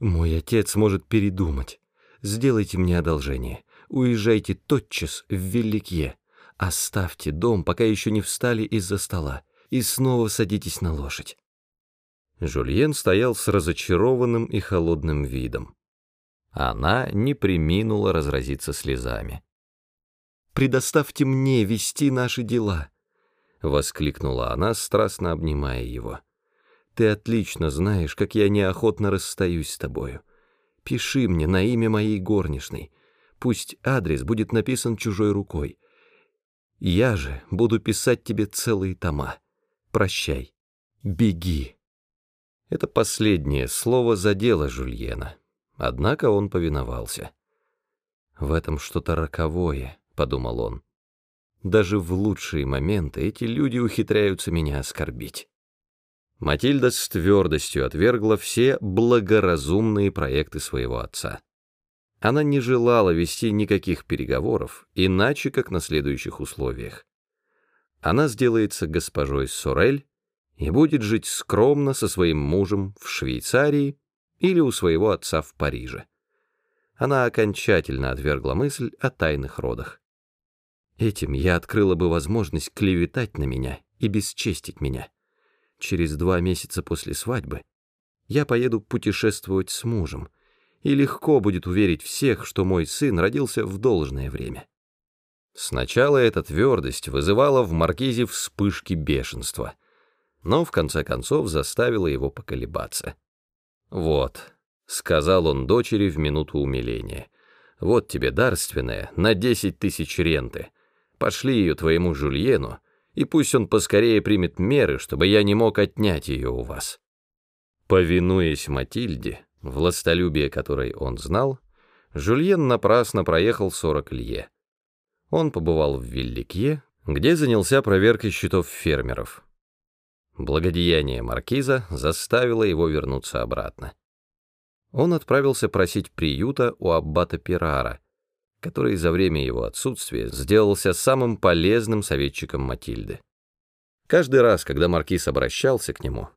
Мой отец может передумать. Сделайте мне одолжение. Уезжайте тотчас в Великье. Оставьте дом, пока еще не встали из-за стола, и снова садитесь на лошадь. Жульен стоял с разочарованным и холодным видом. Она не приминула разразиться слезами. «Предоставьте мне вести наши дела», — воскликнула она, страстно обнимая его. «Ты отлично знаешь, как я неохотно расстаюсь с тобою. Пиши мне на имя моей горничной. Пусть адрес будет написан чужой рукой. Я же буду писать тебе целые тома. Прощай. Беги». Это последнее слово задело Жульена. Однако он повиновался. «В этом что-то роковое», — подумал он. «Даже в лучшие моменты эти люди ухитряются меня оскорбить». Матильда с твердостью отвергла все благоразумные проекты своего отца. Она не желала вести никаких переговоров, иначе как на следующих условиях. Она сделается госпожой Сорель и будет жить скромно со своим мужем в Швейцарии или у своего отца в Париже. Она окончательно отвергла мысль о тайных родах. Этим я открыла бы возможность клеветать на меня и бесчестить меня. Через два месяца после свадьбы я поеду путешествовать с мужем, и легко будет уверить всех, что мой сын родился в должное время. Сначала эта твердость вызывала в маркизе вспышки бешенства, но в конце концов заставила его поколебаться. «Вот», — сказал он дочери в минуту умиления, — «вот тебе дарственная на десять тысяч ренты. Пошли ее твоему Жульену, и пусть он поскорее примет меры, чтобы я не мог отнять ее у вас». Повинуясь Матильде, властолюбие которой он знал, Жульен напрасно проехал сорок лье. Он побывал в Вилликье, где занялся проверкой счетов фермеров. Благодеяние маркиза заставило его вернуться обратно. Он отправился просить приюта у аббата Пирара, который за время его отсутствия сделался самым полезным советчиком Матильды. Каждый раз, когда маркиз обращался к нему,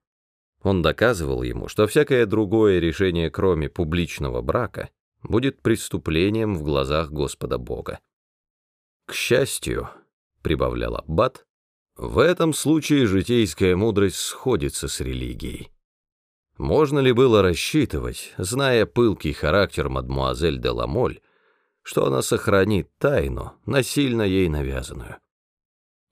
он доказывал ему, что всякое другое решение, кроме публичного брака, будет преступлением в глазах Господа Бога. «К счастью», — прибавлял Аббат, в этом случае житейская мудрость сходится с религией. Можно ли было рассчитывать, зная пылкий характер мадмуазель де Ламоль, что она сохранит тайну, насильно ей навязанную?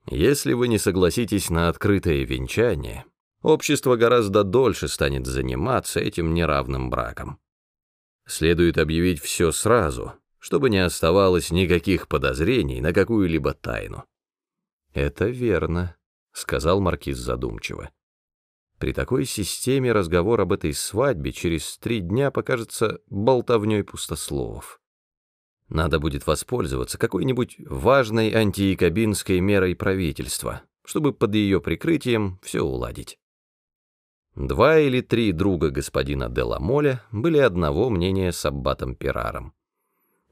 Если вы не согласитесь на открытое венчание, общество гораздо дольше станет заниматься этим неравным браком. Следует объявить все сразу, чтобы не оставалось никаких подозрений на какую-либо тайну. «Это верно», — сказал маркиз задумчиво. «При такой системе разговор об этой свадьбе через три дня покажется болтовней пустословов. Надо будет воспользоваться какой-нибудь важной антиякобинской мерой правительства, чтобы под ее прикрытием все уладить». Два или три друга господина Деламоля были одного мнения с аббатом Пираром.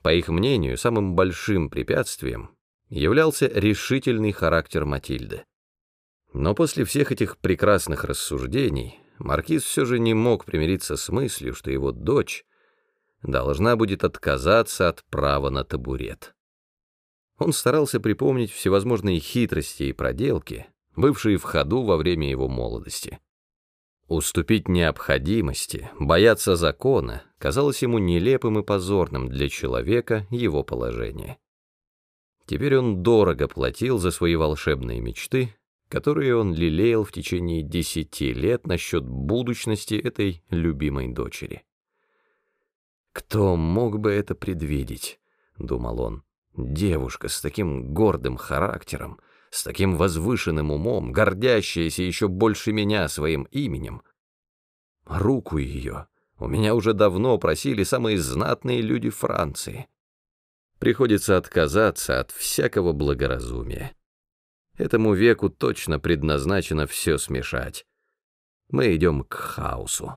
По их мнению, самым большим препятствием являлся решительный характер Матильды. Но после всех этих прекрасных рассуждений маркиз все же не мог примириться с мыслью, что его дочь должна будет отказаться от права на табурет. Он старался припомнить всевозможные хитрости и проделки, бывшие в ходу во время его молодости. Уступить необходимости, бояться закона казалось ему нелепым и позорным для человека его положения. Теперь он дорого платил за свои волшебные мечты, которые он лелеял в течение десяти лет насчет будущности этой любимой дочери. «Кто мог бы это предвидеть?» — думал он. «Девушка с таким гордым характером, с таким возвышенным умом, гордящаяся еще больше меня своим именем. Руку ее у меня уже давно просили самые знатные люди Франции приходится отказаться от всякого благоразумия. Этому веку точно предназначено все смешать. Мы идем к хаосу.